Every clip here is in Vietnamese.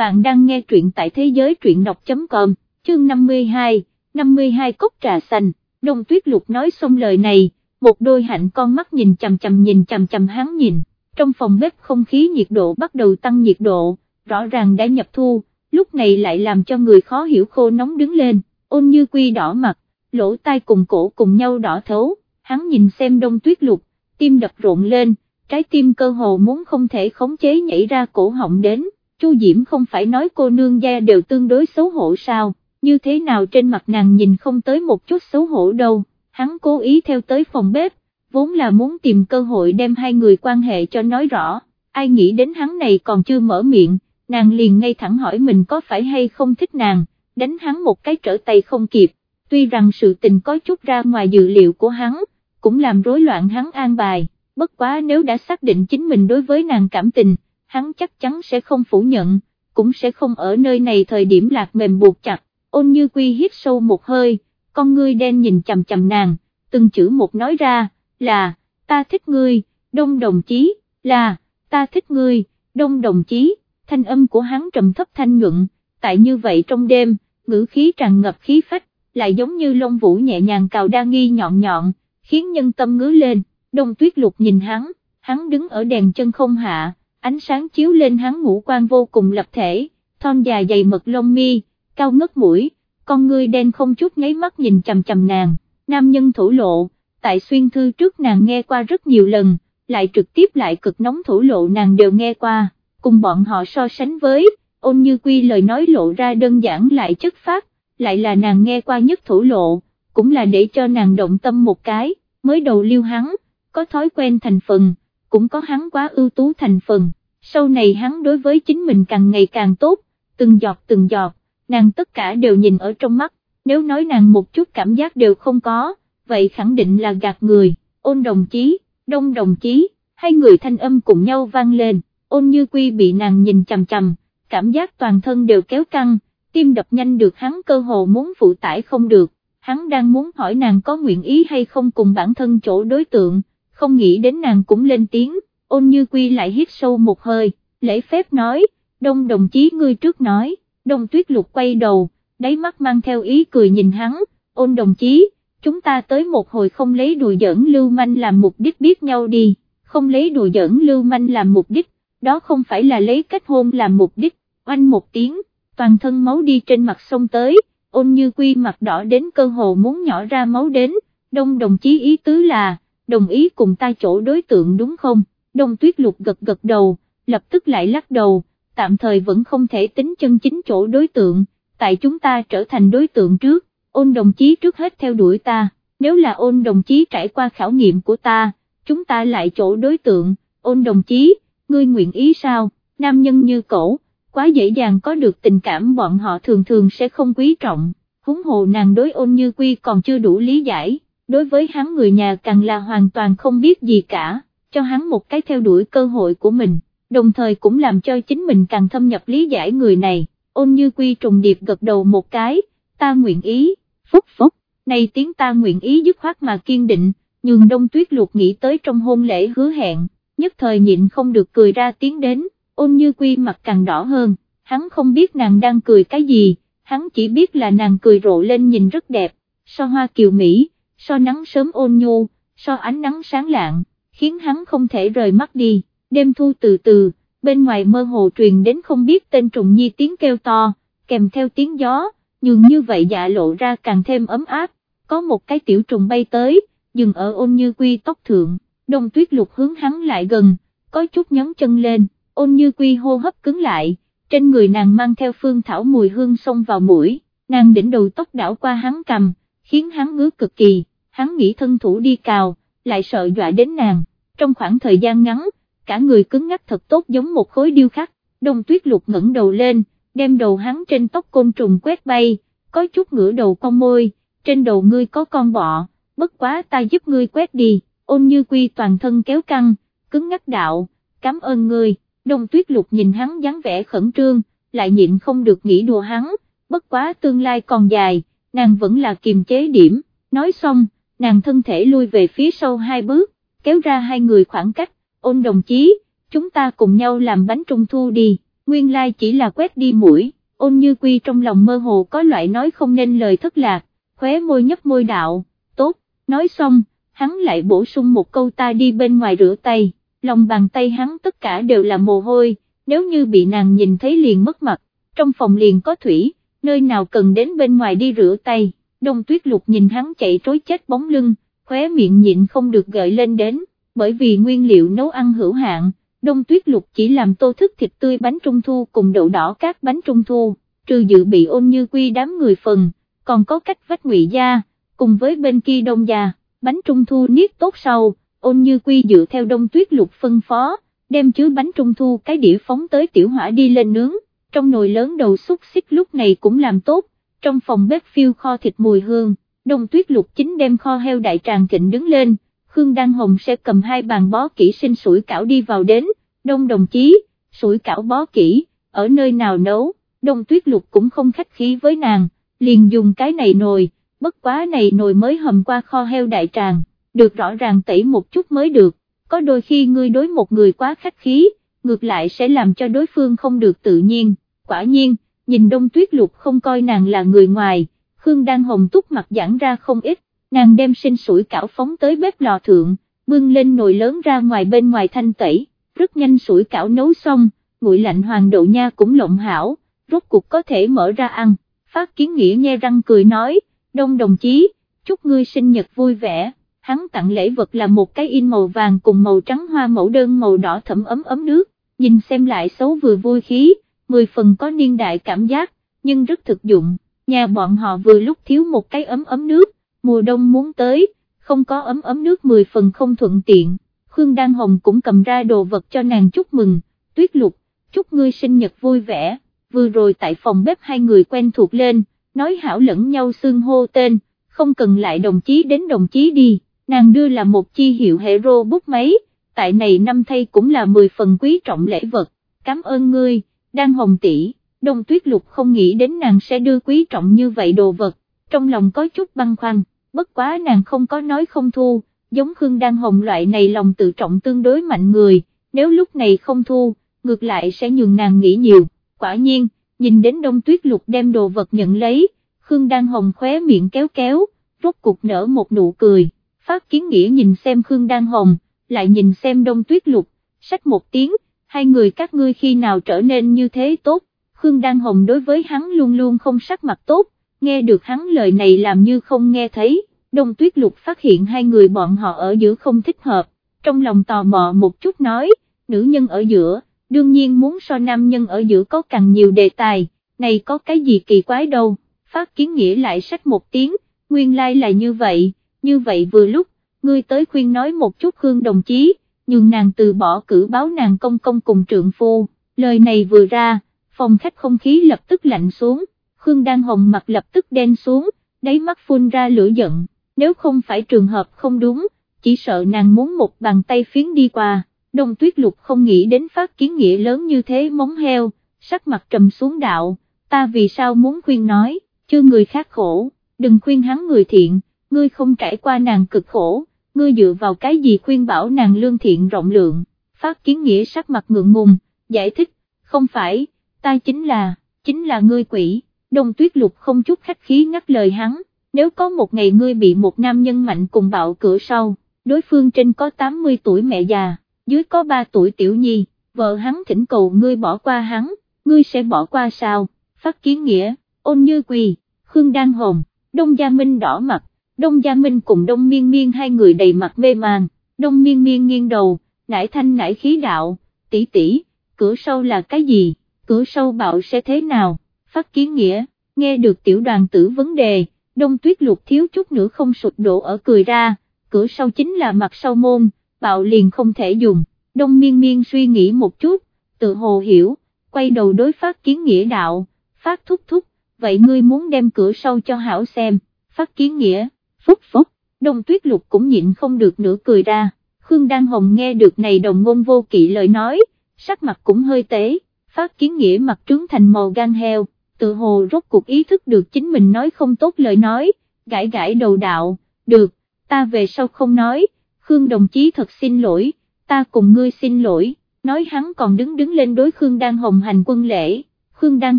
bạn đang nghe truyện tại thế giới truyện đọc.com, chương 52, 52 cốc trà xanh, đông tuyết lục nói xong lời này, một đôi hạnh con mắt nhìn chầm chầm nhìn chầm chầm hắn nhìn, trong phòng bếp không khí nhiệt độ bắt đầu tăng nhiệt độ, rõ ràng đã nhập thu, lúc này lại làm cho người khó hiểu khô nóng đứng lên, ôn như quy đỏ mặt, lỗ tai cùng cổ cùng nhau đỏ thấu, hắn nhìn xem đông tuyết lục, tim đập rộn lên, trái tim cơ hồ muốn không thể khống chế nhảy ra cổ họng đến, Chu Diễm không phải nói cô nương gia đều tương đối xấu hổ sao, như thế nào trên mặt nàng nhìn không tới một chút xấu hổ đâu, hắn cố ý theo tới phòng bếp, vốn là muốn tìm cơ hội đem hai người quan hệ cho nói rõ, ai nghĩ đến hắn này còn chưa mở miệng, nàng liền ngay thẳng hỏi mình có phải hay không thích nàng, đánh hắn một cái trở tay không kịp, tuy rằng sự tình có chút ra ngoài dự liệu của hắn, cũng làm rối loạn hắn an bài, bất quá nếu đã xác định chính mình đối với nàng cảm tình, hắn chắc chắn sẽ không phủ nhận, cũng sẽ không ở nơi này thời điểm lạc mềm buộc chặt, ôn như quy hít sâu một hơi, con ngươi đen nhìn chầm chầm nàng, từng chữ một nói ra, là, ta thích ngươi, đông đồng chí, là, ta thích ngươi, đông đồng chí, thanh âm của hắn trầm thấp thanh nhuận, tại như vậy trong đêm, ngữ khí tràn ngập khí phách, lại giống như lông vũ nhẹ nhàng cào đa nghi nhọn nhọn, khiến nhân tâm ngứa lên, đông tuyết lục nhìn hắn, hắn đứng ở đèn chân không hạ, ánh sáng chiếu lên hắn ngũ quan vô cùng lập thể, thon dài dày mật lông mi, cao ngất mũi, con ngươi đen không chút nháy mắt nhìn chầm chầm nàng, nam nhân thổ lộ, tại xuyên thư trước nàng nghe qua rất nhiều lần, lại trực tiếp lại cực nóng thổ lộ nàng đều nghe qua, cùng bọn họ so sánh với, ôn như quy lời nói lộ ra đơn giản lại chất phát, lại là nàng nghe qua nhất thổ lộ, cũng là để cho nàng động tâm một cái, mới đầu lưu hắn, có thói quen thành phần, cũng có hắn quá ưu tú thành phần, sau này hắn đối với chính mình càng ngày càng tốt, từng giọt từng giọt, nàng tất cả đều nhìn ở trong mắt, nếu nói nàng một chút cảm giác đều không có, vậy khẳng định là gạt người, ôn đồng chí, đông đồng chí, hai người thanh âm cùng nhau vang lên, ôn như quy bị nàng nhìn chằm chằm, cảm giác toàn thân đều kéo căng, tim đập nhanh được hắn cơ hồ muốn phụ tải không được, hắn đang muốn hỏi nàng có nguyện ý hay không cùng bản thân chỗ đối tượng, không nghĩ đến nàng cũng lên tiếng, ôn như quy lại hít sâu một hơi, lễ phép nói, đông đồng chí ngươi trước nói, đông tuyết lục quay đầu, đáy mắt mang theo ý cười nhìn hắn, ôn đồng chí, chúng ta tới một hồi không lấy đùa giỡn lưu manh làm mục đích biết nhau đi, không lấy đùa giỡn lưu manh làm mục đích, đó không phải là lấy kết hôn làm mục đích, oanh một tiếng, toàn thân máu đi trên mặt sông tới, ôn như quy mặt đỏ đến cơ hồ muốn nhỏ ra máu đến, đông đồng chí ý tứ là, đồng ý cùng ta chỗ đối tượng đúng không, đông tuyết lục gật gật đầu, lập tức lại lắc đầu, tạm thời vẫn không thể tính chân chính chỗ đối tượng, tại chúng ta trở thành đối tượng trước, ôn đồng chí trước hết theo đuổi ta, nếu là ôn đồng chí trải qua khảo nghiệm của ta, chúng ta lại chỗ đối tượng, ôn đồng chí, ngươi nguyện ý sao, nam nhân như cổ, quá dễ dàng có được tình cảm bọn họ thường thường sẽ không quý trọng, húng hồ nàng đối ôn như quy còn chưa đủ lý giải, đối với hắn người nhà càng là hoàn toàn không biết gì cả, cho hắn một cái theo đuổi cơ hội của mình, đồng thời cũng làm cho chính mình càng thâm nhập lý giải người này, ôn như quy trùng điệp gật đầu một cái, ta nguyện ý, phúc phúc, này tiếng ta nguyện ý dứt khoát mà kiên định, nhường đông tuyết luộc nghĩ tới trong hôn lễ hứa hẹn, nhất thời nhịn không được cười ra tiếng đến, ôn như quy mặt càng đỏ hơn, hắn không biết nàng đang cười cái gì, hắn chỉ biết là nàng cười rộ lên nhìn rất đẹp, so hoa kiều Mỹ, so nắng sớm ôn nhu, so ánh nắng sáng lạng, khiến hắn không thể rời mắt đi, đêm thu từ từ, bên ngoài mơ hồ truyền đến không biết tên trùng nhi tiếng kêu to, kèm theo tiếng gió, nhường như vậy dạ lộ ra càng thêm ấm áp, có một cái tiểu trùng bay tới, dừng ở ôn như quy tóc thượng, đông tuyết lục hướng hắn lại gần, có chút nhấn chân lên, ôn như quy hô hấp cứng lại, trên người nàng mang theo phương thảo mùi hương xông vào mũi, nàng đỉnh đầu tóc đảo qua hắn cầm, khiến hắn ngứa cực kỳ, hắn nghĩ thân thủ đi cào, lại sợ dọa đến nàng, trong khoảng thời gian ngắn, cả người cứng ngắc thật tốt giống một khối điêu khắc, đông tuyết lục ngẩng đầu lên, đem đầu hắn trên tóc côn trùng quét bay, có chút ngửa đầu con môi, trên đầu ngươi có con bọ, bất quá ta giúp ngươi quét đi, ôn như quy toàn thân kéo căng, cứng ngắc đạo, cảm ơn ngươi, đông tuyết lục nhìn hắn dáng vẻ khẩn trương, lại nhịn không được nghĩ đùa hắn, bất quá tương lai còn dài, nàng vẫn là kiềm chế điểm, nói xong, nàng thân thể lui về phía sau hai bước, kéo ra hai người khoảng cách, ôn đồng chí, chúng ta cùng nhau làm bánh trung thu đi, nguyên lai chỉ là quét đi mũi, ôn như quy trong lòng mơ hồ có loại nói không nên lời thất lạc, khóe môi nhấp môi đạo, tốt, nói xong, hắn lại bổ sung một câu ta đi bên ngoài rửa tay, lòng bàn tay hắn tất cả đều là mồ hôi, nếu như bị nàng nhìn thấy liền mất mặt, trong phòng liền có thủy, nơi nào cần đến bên ngoài đi rửa tay, đông tuyết lục nhìn hắn chạy trối chết bóng lưng, khóe miệng nhịn không được gợi lên đến, bởi vì nguyên liệu nấu ăn hữu hạn, đông tuyết lục chỉ làm tô thức thịt tươi bánh trung thu cùng đậu đỏ các bánh trung thu, trừ dự bị ôn như quy đám người phần, còn có cách vách ngụy gia, cùng với bên kia đông gia, bánh trung thu niết tốt sau, ôn như quy dựa theo đông tuyết lục phân phó, đem chứa bánh trung thu cái đĩa phóng tới tiểu hỏa đi lên nướng, trong nồi lớn đầu xúc xích lúc này cũng làm tốt, trong phòng bếp phiêu kho thịt mùi hương, đông tuyết lục chính đem kho heo đại tràng thịnh đứng lên, Khương Đăng Hồng sẽ cầm hai bàn bó kỹ sinh sủi cảo đi vào đến, đông đồng chí, sủi cảo bó kỹ, ở nơi nào nấu, đông tuyết lục cũng không khách khí với nàng, liền dùng cái này nồi, bất quá này nồi mới hầm qua kho heo đại tràng, được rõ ràng tẩy một chút mới được, có đôi khi ngươi đối một người quá khách khí, ngược lại sẽ làm cho đối phương không được tự nhiên, quả nhiên, nhìn đông tuyết lục không coi nàng là người ngoài, Khương Đan Hồng túc mặt giãn ra không ít, nàng đem sinh sủi cảo phóng tới bếp lò thượng, bưng lên nồi lớn ra ngoài bên ngoài thanh tẩy, rất nhanh sủi cảo nấu xong, nguội lạnh hoàng đậu nha cũng lộng hảo, rốt cuộc có thể mở ra ăn, phát kiến nghĩa nhe răng cười nói, đông đồng chí, chúc ngươi sinh nhật vui vẻ, hắn tặng lễ vật là một cái in màu vàng cùng màu trắng hoa mẫu đơn màu đỏ thẫm ấm ấm nước, nhìn xem lại xấu vừa vui khí, mười phần có niên đại cảm giác, nhưng rất thực dụng, nhà bọn họ vừa lúc thiếu một cái ấm ấm nước, mùa đông muốn tới, không có ấm ấm nước 10 phần không thuận tiện, Khương Đan Hồng cũng cầm ra đồ vật cho nàng chúc mừng, tuyết lục, chúc ngươi sinh nhật vui vẻ, vừa rồi tại phòng bếp hai người quen thuộc lên, nói hảo lẫn nhau xương hô tên, không cần lại đồng chí đến đồng chí đi, nàng đưa là một chi hiệu hệ rô bút máy, tại này năm thay cũng là 10 phần quý trọng lễ vật, cảm ơn ngươi, Đan Hồng tỷ. Đông Tuyết Lục không nghĩ đến nàng sẽ đưa quý trọng như vậy đồ vật, trong lòng có chút băn khoăn, bất quá nàng không có nói không thu, giống Khương Đan Hồng loại này lòng tự trọng tương đối mạnh người, nếu lúc này không thu, ngược lại sẽ nhường nàng nghĩ nhiều, quả nhiên, nhìn đến đông tuyết lục đem đồ vật nhận lấy, Khương Đan Hồng khóe miệng kéo kéo, rốt cục nở một nụ cười, phát kiến nghĩa nhìn xem Khương Đan Hồng, lại nhìn xem đông tuyết lục, sách một tiếng, hai người các ngươi khi nào trở nên như thế tốt, Khương Đan Hồng đối với hắn luôn luôn không sắc mặt tốt, nghe được hắn lời này làm như không nghe thấy, đông tuyết lục phát hiện hai người bọn họ ở giữa không thích hợp, trong lòng tò mò một chút nói, nữ nhân ở giữa, đương nhiên muốn so nam nhân ở giữa có càng nhiều đề tài, này có cái gì kỳ quái đâu, phát kiến nghĩa lại sách một tiếng, nguyên lai like là như vậy, như vậy vừa lúc, ngươi tới khuyên nói một chút Khương đồng chí, nhưng nàng từ bỏ cử báo nàng công công cùng trượng phu, lời này vừa ra, phòng khách không khí lập tức lạnh xuống, Khương Đan Hồng mặt lập tức đen xuống, đáy mắt phun ra lửa giận, nếu không phải trường hợp không đúng, chỉ sợ nàng muốn một bàn tay phiến đi qua, đông tuyết lục không nghĩ đến phát kiến nghĩa lớn như thế móng heo, sắc mặt trầm xuống đạo, ta vì sao muốn khuyên nói, chưa người khác khổ, đừng khuyên hắn người thiện, ngươi không trải qua nàng cực khổ, ngươi dựa vào cái gì khuyên bảo nàng lương thiện rộng lượng, phát kiến nghĩa sắc mặt ngượng ngùng, giải thích, không phải, ta chính là, chính là ngươi quỷ. Đông tuyết lục không chút khách khí ngắt lời hắn, nếu có một ngày ngươi bị một nam nhân mạnh cùng bạo cửa sau, đối phương trên có 80 tuổi mẹ già, dưới có 3 tuổi tiểu nhi, vợ hắn thỉnh cầu ngươi bỏ qua hắn, ngươi sẽ bỏ qua sao, phát kiến nghĩa, ôn như quỳ, khương đan hồn, đông gia minh đỏ mặt, đông gia minh cùng đông miên miên hai người đầy mặt mê màng, đông miên miên nghiêng đầu, nải thanh nải khí đạo, tỷ tỷ, cửa sau là cái gì, cửa sau bạo sẽ thế nào? phát kiến nghĩa, nghe được tiểu đoàn tử vấn đề, đông tuyết lục thiếu chút nữa không sụt đổ ở cười ra, cửa sau chính là mặt sau môn, bạo liền không thể dùng, đông miên miên suy nghĩ một chút, tự hồ hiểu, quay đầu đối phát kiến nghĩa đạo, phát thúc thúc, vậy ngươi muốn đem cửa sau cho hảo xem, phát kiến nghĩa, phúc phúc, đông tuyết lục cũng nhịn không được nữa cười ra, Khương Đan Hồng nghe được này đồng ngôn vô kỵ lời nói, sắc mặt cũng hơi tế, phát kiến nghĩa mặt trướng thành màu gan heo. Tự hồ rốt cuộc ý thức được chính mình nói không tốt lời nói, gãi gãi đầu đạo, được, ta về sau không nói, Khương đồng chí thật xin lỗi, ta cùng ngươi xin lỗi, nói hắn còn đứng đứng lên đối Khương Đan Hồng hành quân lễ, Khương Đan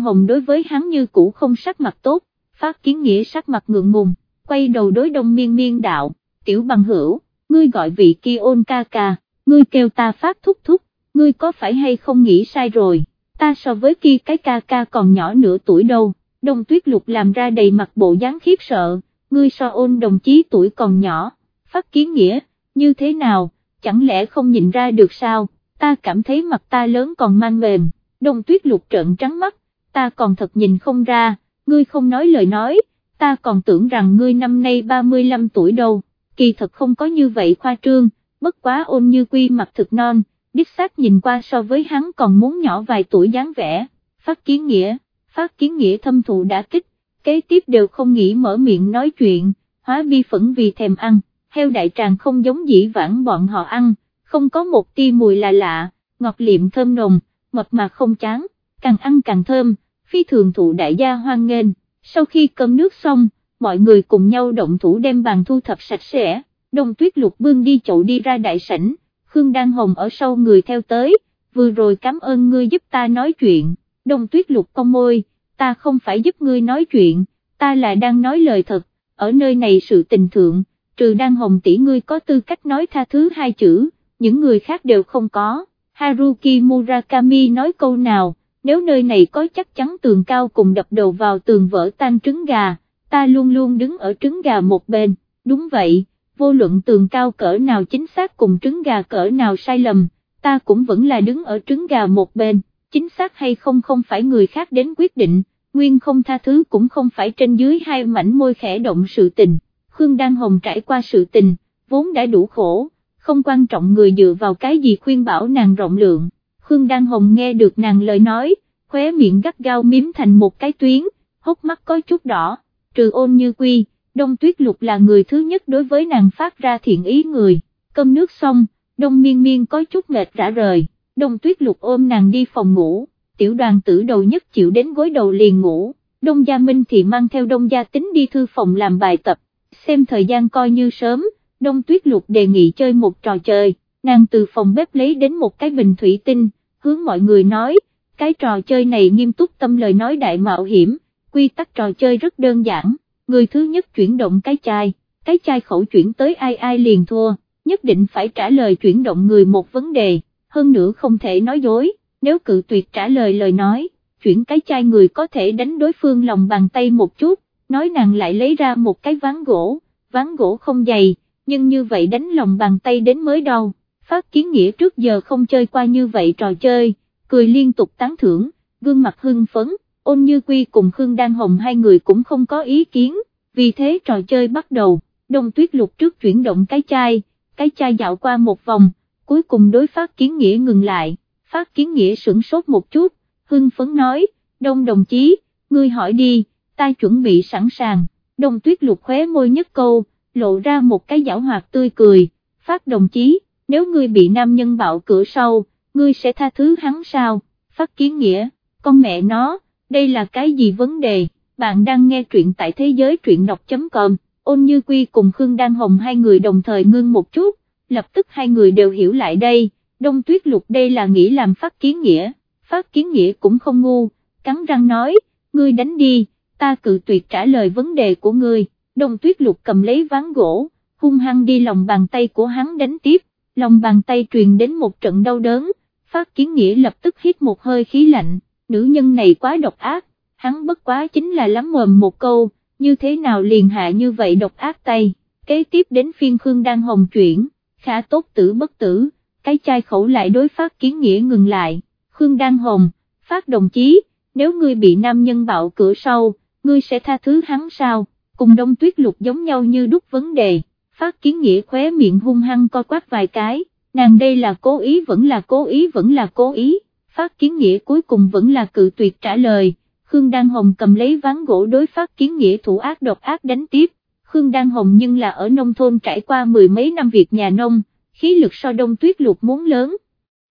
Hồng đối với hắn như cũ không sắc mặt tốt, phát kiến nghĩa sắc mặt ngượng ngùng, quay đầu đối đông miên miên đạo, tiểu bằng hữu, ngươi gọi vị kia ôn ca ca, ngươi kêu ta phát thúc thúc, ngươi có phải hay không nghĩ sai rồi, ta so với kia cái ca ca còn nhỏ nửa tuổi đâu, đông tuyết lục làm ra đầy mặt bộ dáng khiếp sợ, ngươi so ôn đồng chí tuổi còn nhỏ, phát kiến nghĩa, như thế nào, chẳng lẽ không nhìn ra được sao, ta cảm thấy mặt ta lớn còn mang mềm, đông tuyết lục trợn trắng mắt, ta còn thật nhìn không ra, ngươi không nói lời nói, ta còn tưởng rằng ngươi năm nay 35 tuổi đâu, kỳ thật không có như vậy khoa trương, bất quá ôn như quy mặt thực non, đích xác nhìn qua so với hắn còn muốn nhỏ vài tuổi dáng vẻ, phát kiến nghĩa, phát kiến nghĩa thâm thụ đã kích, kế tiếp đều không nghĩ mở miệng nói chuyện, hóa bi phẫn vì thèm ăn, heo đại tràng không giống dĩ vãng bọn họ ăn, không có một tia mùi là lạ, ngọt liệm thơm nồng, mập mà không chán, càng ăn càng thơm, phi thường thụ đại gia hoan nghênh, sau khi cơm nước xong, mọi người cùng nhau động thủ đem bàn thu thập sạch sẽ, đông tuyết lục bưng đi chậu đi ra đại sảnh, Khương Đan Hồng ở sau người theo tới, vừa rồi cảm ơn ngươi giúp ta nói chuyện, đông tuyết lục cong môi, ta không phải giúp ngươi nói chuyện, ta là đang nói lời thật, ở nơi này sự tình thượng, trừ Đan Hồng tỷ ngươi có tư cách nói tha thứ hai chữ, những người khác đều không có, Haruki Murakami nói câu nào, nếu nơi này có chắc chắn tường cao cùng đập đầu vào tường vỡ tan trứng gà, ta luôn luôn đứng ở trứng gà một bên, đúng vậy, vô luận tường cao cỡ nào chính xác cùng trứng gà cỡ nào sai lầm, ta cũng vẫn là đứng ở trứng gà một bên, chính xác hay không không phải người khác đến quyết định, nguyên không tha thứ cũng không phải trên dưới hai mảnh môi khẽ động sự tình, Khương Đan Hồng trải qua sự tình, vốn đã đủ khổ, không quan trọng người dựa vào cái gì khuyên bảo nàng rộng lượng, Khương Đan Hồng nghe được nàng lời nói, khóe miệng gắt gao miếm thành một cái tuyến, hốc mắt có chút đỏ, trừ ôn như quy, đông tuyết lục là người thứ nhất đối với nàng phát ra thiện ý người, cơm nước xong, đông miên miên có chút mệt rã rời, đông tuyết lục ôm nàng đi phòng ngủ, tiểu đoàn tử đầu nhất chịu đến gối đầu liền ngủ, đông gia minh thì mang theo đông gia tính đi thư phòng làm bài tập, xem thời gian coi như sớm, đông tuyết lục đề nghị chơi một trò chơi, nàng từ phòng bếp lấy đến một cái bình thủy tinh, hướng mọi người nói, cái trò chơi này nghiêm túc tâm lời nói đại mạo hiểm, quy tắc trò chơi rất đơn giản, người thứ nhất chuyển động cái chai, cái chai khẩu chuyển tới ai ai liền thua, nhất định phải trả lời chuyển động người một vấn đề, hơn nữa không thể nói dối, nếu cự tuyệt trả lời lời nói, chuyển cái chai người có thể đánh đối phương lòng bàn tay một chút, nói nàng lại lấy ra một cái ván gỗ, ván gỗ không dày, nhưng như vậy đánh lòng bàn tay đến mới đau, phát kiến nghĩa trước giờ không chơi qua như vậy trò chơi, cười liên tục tán thưởng, gương mặt hưng phấn, ôn như quy cùng Khương Đan Hồng hai người cũng không có ý kiến, vì thế trò chơi bắt đầu, đông tuyết lục trước chuyển động cái chai, cái chai dạo qua một vòng, cuối cùng đối phát kiến nghĩa ngừng lại, phát kiến nghĩa sửng sốt một chút, hưng phấn nói, đông đồng chí, ngươi hỏi đi, ta chuẩn bị sẵn sàng, đông tuyết lục khóe môi nhất câu, lộ ra một cái giảo hoạt tươi cười, phát đồng chí, nếu ngươi bị nam nhân bạo cửa sau, ngươi sẽ tha thứ hắn sao, phát kiến nghĩa, con mẹ nó, đây là cái gì vấn đề, bạn đang nghe truyện tại thế giới truyện đọc.com, ôn như quy cùng Khương Đan Hồng hai người đồng thời ngưng một chút, lập tức hai người đều hiểu lại đây, đông tuyết lục đây là nghĩ làm phát kiến nghĩa, phát kiến nghĩa cũng không ngu, cắn răng nói, ngươi đánh đi, ta cự tuyệt trả lời vấn đề của ngươi, đông tuyết lục cầm lấy ván gỗ, hung hăng đi lòng bàn tay của hắn đánh tiếp, lòng bàn tay truyền đến một trận đau đớn, phát kiến nghĩa lập tức hít một hơi khí lạnh, nữ nhân này quá độc ác, hắn bất quá chính là lắm mồm một câu, như thế nào liền hạ như vậy độc ác tay, kế tiếp đến phiên Khương đang hồng chuyển, khả tốt tử bất tử, cái chai khẩu lại đối phát kiến nghĩa ngừng lại, Khương đang hồng, phát đồng chí, nếu ngươi bị nam nhân bạo cửa sau, ngươi sẽ tha thứ hắn sao, cùng đông tuyết lục giống nhau như đúc vấn đề, phát kiến nghĩa khóe miệng hung hăng co quát vài cái, nàng đây là cố ý vẫn là cố ý vẫn là cố ý, phát kiến nghĩa cuối cùng vẫn là cự tuyệt trả lời, Khương Đan Hồng cầm lấy ván gỗ đối phát kiến nghĩa thủ ác độc ác đánh tiếp, Khương Đan Hồng nhưng là ở nông thôn trải qua mười mấy năm việc nhà nông, khí lực so đông tuyết lục muốn lớn,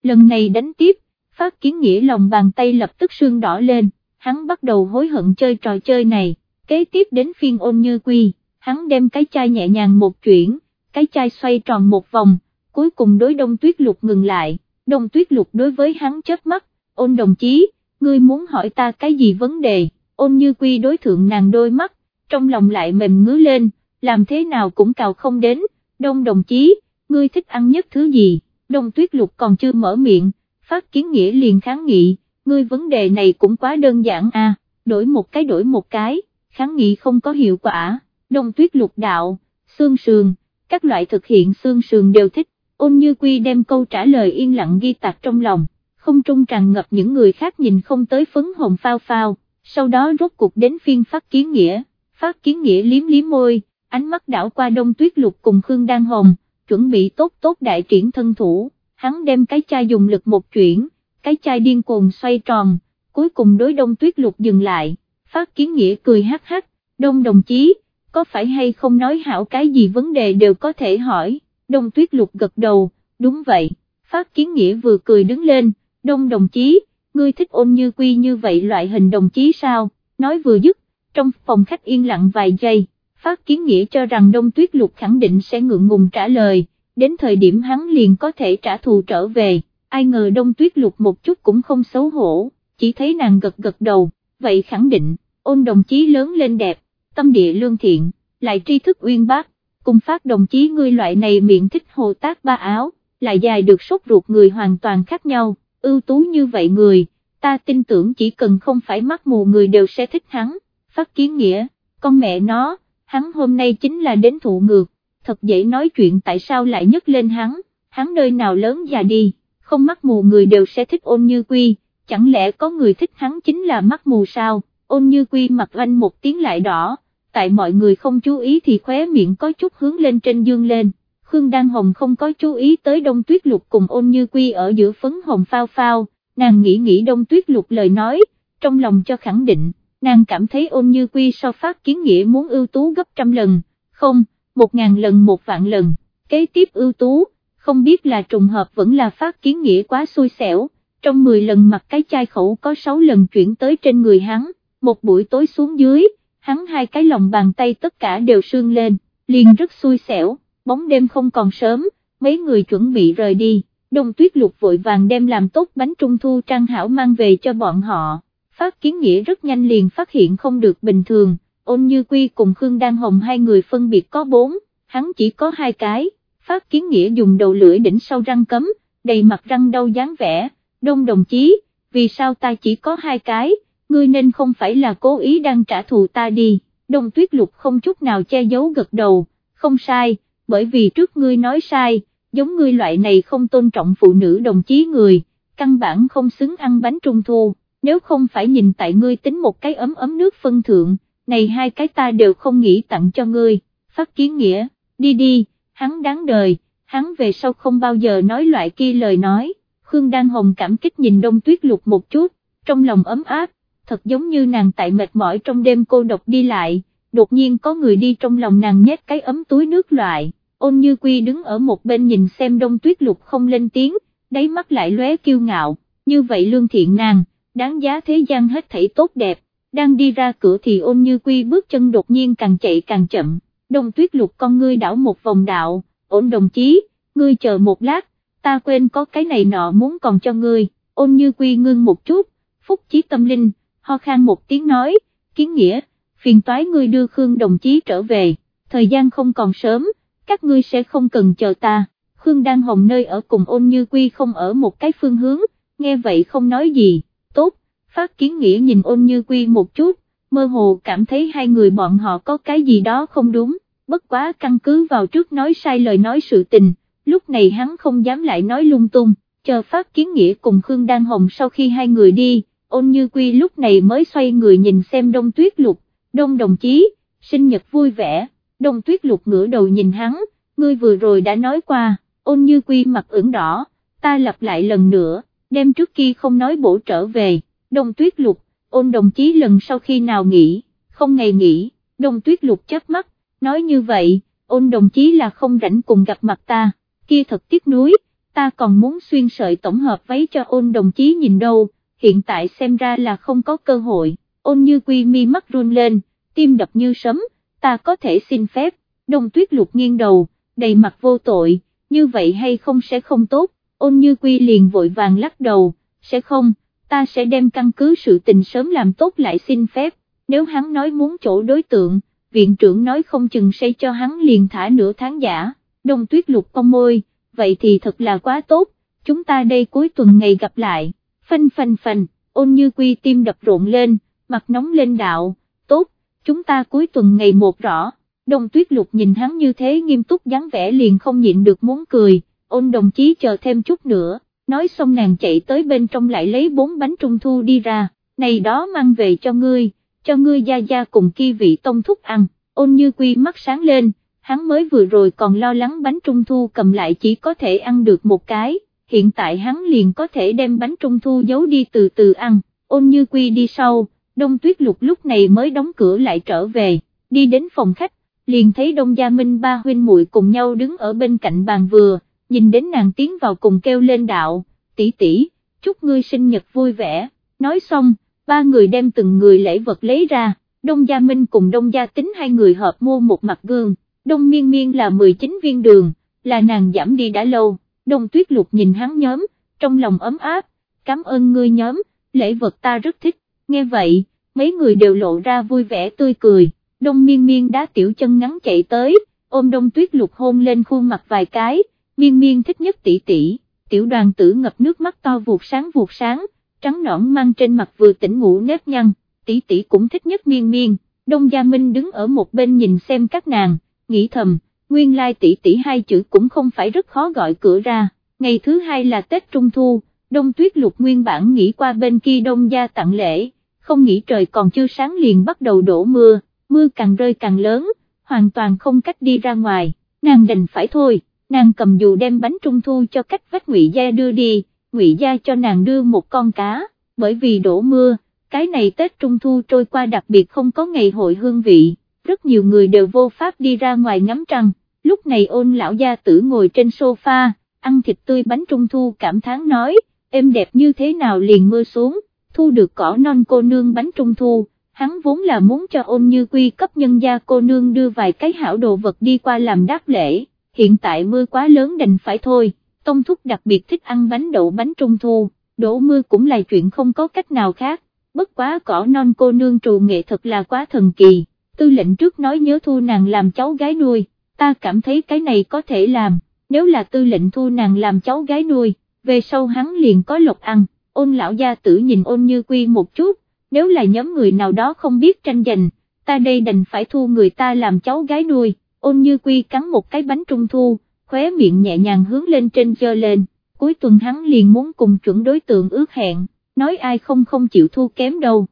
lần này đánh tiếp, phát kiến nghĩa lòng bàn tay lập tức sương đỏ lên, hắn bắt đầu hối hận chơi trò chơi này, kế tiếp đến phiên ôn như quy, hắn đem cái chai nhẹ nhàng một chuyển, cái chai xoay tròn một vòng, cuối cùng đối đông tuyết lục ngừng lại, đông tuyết lục đối với hắn chớp mắt, ôn đồng chí, ngươi muốn hỏi ta cái gì vấn đề, ôn như quy đối thượng nàng đôi mắt, trong lòng lại mềm ngứa lên, làm thế nào cũng cào không đến, đông đồng chí, ngươi thích ăn nhất thứ gì, đông tuyết lục còn chưa mở miệng, phát kiến nghĩa liền kháng nghị, ngươi vấn đề này cũng quá đơn giản à, đổi một cái đổi một cái, kháng nghị không có hiệu quả, đông tuyết lục đạo, xương sườn, các loại thực hiện xương sườn đều thích, ôn như quy đem câu trả lời yên lặng ghi tạc trong lòng, không trung tràn ngập những người khác nhìn không tới phấn hồng phao phao, sau đó rốt cuộc đến phiên phát kiến nghĩa, phát kiến nghĩa liếm liếm môi, ánh mắt đảo qua đông tuyết lục cùng Khương Đan Hồng, chuẩn bị tốt tốt đại triển thân thủ, hắn đem cái chai dùng lực một chuyển, cái chai điên cuồng xoay tròn, cuối cùng đối đông tuyết lục dừng lại, phát kiến nghĩa cười hát hát, đông đồng chí, có phải hay không nói hảo cái gì vấn đề đều có thể hỏi, đông tuyết lục gật đầu, đúng vậy, phát kiến nghĩa vừa cười đứng lên, đông đồng chí, ngươi thích ôn như quy như vậy loại hình đồng chí sao, nói vừa dứt, trong phòng khách yên lặng vài giây, phát kiến nghĩa cho rằng đông tuyết lục khẳng định sẽ ngượng ngùng trả lời, đến thời điểm hắn liền có thể trả thù trở về, ai ngờ đông tuyết lục một chút cũng không xấu hổ, chỉ thấy nàng gật gật đầu, vậy khẳng định, ôn đồng chí lớn lên đẹp, tâm địa lương thiện, lại tri thức uyên bác, cùng phát đồng chí ngươi loại này miệng thích hồ tác ba áo, lại dài được sốt ruột người hoàn toàn khác nhau, ưu tú như vậy người, ta tin tưởng chỉ cần không phải mắt mù người đều sẽ thích hắn, phát kiến nghĩa, con mẹ nó, hắn hôm nay chính là đến thụ ngược, thật dễ nói chuyện tại sao lại nhấc lên hắn, hắn nơi nào lớn già đi, không mắt mù người đều sẽ thích ôn như quy, chẳng lẽ có người thích hắn chính là mắt mù sao, ôn như quy mặt anh một tiếng lại đỏ, tại mọi người không chú ý thì khóe miệng có chút hướng lên trên dương lên. Khương Đan Hồng không có chú ý tới đông tuyết lục cùng ôn như quy ở giữa phấn hồng phao phao, nàng nghĩ nghĩ đông tuyết lục lời nói, trong lòng cho khẳng định, nàng cảm thấy ôn như quy so phát kiến nghĩa muốn ưu tú gấp trăm lần, không, một ngàn lần một vạn lần, kế tiếp ưu tú, không biết là trùng hợp vẫn là phát kiến nghĩa quá xui xẻo, trong 10 lần mặc cái chai khẩu có 6 lần chuyển tới trên người hắn, một buổi tối xuống dưới, hắn hai cái lòng bàn tay tất cả đều sương lên, liền rất xui xẻo, bóng đêm không còn sớm, mấy người chuẩn bị rời đi, đông tuyết lục vội vàng đem làm tốt bánh trung thu trang hảo mang về cho bọn họ, phát kiến nghĩa rất nhanh liền phát hiện không được bình thường, ôn như quy cùng Khương Đan Hồng hai người phân biệt có bốn, hắn chỉ có hai cái, phát kiến nghĩa dùng đầu lưỡi đỉnh sau răng cấm, đầy mặt răng đau dáng vẻ, đông đồng chí, vì sao ta chỉ có hai cái, ngươi nên không phải là cố ý đang trả thù ta đi, đông tuyết lục không chút nào che giấu gật đầu, không sai, bởi vì trước ngươi nói sai, giống ngươi loại này không tôn trọng phụ nữ đồng chí người, căn bản không xứng ăn bánh trung thu, nếu không phải nhìn tại ngươi tính một cái ấm ấm nước phân thượng, này hai cái ta đều không nghĩ tặng cho ngươi, phát kiến nghĩa, đi đi, hắn đáng đời, hắn về sau không bao giờ nói loại kia lời nói, Khương Đan Hồng cảm kích nhìn đông tuyết lục một chút, trong lòng ấm áp, thật giống như nàng tại mệt mỏi trong đêm cô độc đi lại, đột nhiên có người đi trong lòng nàng nhét cái ấm túi nước loại, ôn như quy đứng ở một bên nhìn xem đông tuyết lục không lên tiếng, đáy mắt lại lóe kiêu ngạo, như vậy lương thiện nàng, đáng giá thế gian hết thảy tốt đẹp, đang đi ra cửa thì ôn như quy bước chân đột nhiên càng chạy càng chậm, đông tuyết lục con ngươi đảo một vòng đạo, ổn đồng chí, ngươi chờ một lát, ta quên có cái này nọ muốn còn cho ngươi, ôn như quy ngưng một chút, phúc chí tâm linh, ho khan một tiếng nói, kiến nghĩa, phiền toái ngươi đưa Khương đồng chí trở về, thời gian không còn sớm, các ngươi sẽ không cần chờ ta, Khương Đan Hồng nơi ở cùng ôn như quy không ở một cái phương hướng, nghe vậy không nói gì, tốt, phát kiến nghĩa nhìn ôn như quy một chút, mơ hồ cảm thấy hai người bọn họ có cái gì đó không đúng, bất quá căn cứ vào trước nói sai lời nói sự tình, lúc này hắn không dám lại nói lung tung, chờ phát kiến nghĩa cùng Khương Đan Hồng sau khi hai người đi, ôn như quy lúc này mới xoay người nhìn xem đông tuyết lục, đông đồng chí, sinh nhật vui vẻ, đông tuyết lục ngửa đầu nhìn hắn, ngươi vừa rồi đã nói qua, ôn như quy mặt ửng đỏ, ta lặp lại lần nữa, đem trước kia không nói bổ trở về, đông tuyết lục, ôn đồng chí lần sau khi nào nghỉ, không ngày nghỉ, đông tuyết lục chớp mắt, nói như vậy, ôn đồng chí là không rảnh cùng gặp mặt ta, kia thật tiếc nuối, ta còn muốn xuyên sợi tổng hợp váy cho ôn đồng chí nhìn đâu, hiện tại xem ra là không có cơ hội, ôn như quy mi mắt run lên, tim đập như sấm, ta có thể xin phép, đông tuyết lục nghiêng đầu, đầy mặt vô tội, như vậy hay không sẽ không tốt, ôn như quy liền vội vàng lắc đầu, sẽ không, ta sẽ đem căn cứ sự tình sớm làm tốt lại xin phép, nếu hắn nói muốn chỗ đối tượng, viện trưởng nói không chừng sẽ cho hắn liền thả nửa tháng giả, đông tuyết lục cong môi, vậy thì thật là quá tốt, chúng ta đây cuối tuần ngày gặp lại, phanh phanh phanh, ôn như quy tim đập rộn lên, mặt nóng lên đạo, tốt, chúng ta cuối tuần ngày một rõ, đông tuyết lục nhìn hắn như thế nghiêm túc dáng vẻ liền không nhịn được muốn cười, ôn đồng chí chờ thêm chút nữa, nói xong nàng chạy tới bên trong lại lấy bốn bánh trung thu đi ra, này đó mang về cho ngươi, cho ngươi gia gia cùng kia vị tông thúc ăn, ôn như quy mắt sáng lên, hắn mới vừa rồi còn lo lắng bánh trung thu cầm lại chỉ có thể ăn được một cái, hiện tại hắn liền có thể đem bánh trung thu giấu đi từ từ ăn, ôn như quy đi sau, đông tuyết lục lúc này mới đóng cửa lại trở về, đi đến phòng khách, liền thấy đông gia minh ba huynh muội cùng nhau đứng ở bên cạnh bàn vừa, nhìn đến nàng tiến vào cùng kêu lên đạo, tỷ tỷ, chúc ngươi sinh nhật vui vẻ, nói xong, ba người đem từng người lễ vật lấy ra, Đông Gia Minh cùng Đông Gia Tính hai người hợp mua một mặt gương, Đông Miên Miên là 19 viên đường, là nàng giảm đi đã lâu, Đông Tuyết Lục nhìn hắn nhóm, trong lòng ấm áp, cảm ơn ngươi nhóm, lễ vật ta rất thích, nghe vậy, mấy người đều lộ ra vui vẻ tươi cười, Đông Miên Miên đá tiểu chân ngắn chạy tới, ôm Đông Tuyết Lục hôn lên khuôn mặt vài cái, Miên Miên thích nhất tỷ tỷ, tiểu đoàn tử ngập nước mắt to vuột sáng vuột sáng, trắng nõn mang trên mặt vừa tỉnh ngủ nếp nhăn, tỷ tỷ cũng thích nhất miên miên, Đông Gia Minh đứng ở một bên nhìn xem các nàng, nghĩ thầm, nguyên lai tỷ tỷ hai chữ cũng không phải rất khó gọi cửa ra, ngày thứ hai là Tết Trung Thu, Đông Tuyết Lục nguyên bản nghĩ qua bên kia Đông Gia tặng lễ, không nghĩ trời còn chưa sáng liền bắt đầu đổ mưa, mưa càng rơi càng lớn, hoàn toàn không cách đi ra ngoài, nàng đành phải thôi, nàng cầm dù đem bánh Trung Thu cho cách vách Ngụy Gia đưa đi, Ngụy Gia cho nàng đưa một con cá, bởi vì đổ mưa, cái này Tết Trung Thu trôi qua đặc biệt không có ngày hội hương vị, rất nhiều người đều vô pháp đi ra ngoài ngắm trăng, lúc này ôn lão gia tử ngồi trên sofa, ăn thịt tươi bánh Trung Thu cảm thán nói, êm đẹp như thế nào liền mưa xuống, thu được cỏ non cô nương bánh Trung Thu, hắn vốn là muốn cho ôn như quy cấp nhân gia cô nương đưa vài cái hảo đồ vật đi qua làm đáp lễ, hiện tại mưa quá lớn đành phải thôi, Tông Thúc đặc biệt thích ăn bánh đậu bánh Trung Thu, đổ mưa cũng là chuyện không có cách nào khác bất quá cỏ non cô nương trù nghệ thật là quá thần kỳ, tư lệnh trước nói nhớ thu nàng làm cháu gái nuôi, ta cảm thấy cái này có thể làm, nếu là tư lệnh thu nàng làm cháu gái nuôi, về sau hắn liền có lộc ăn, ôn lão gia tử nhìn ôn như quy một chút, nếu là nhóm người nào đó không biết tranh giành, ta đây đành phải thu người ta làm cháu gái nuôi, ôn như quy cắn một cái bánh trung thu, khóe miệng nhẹ nhàng hướng lên trên dơ lên, cuối tuần hắn liền muốn cùng chuẩn đối tượng ước hẹn nói ai không không chịu thua kém đâu,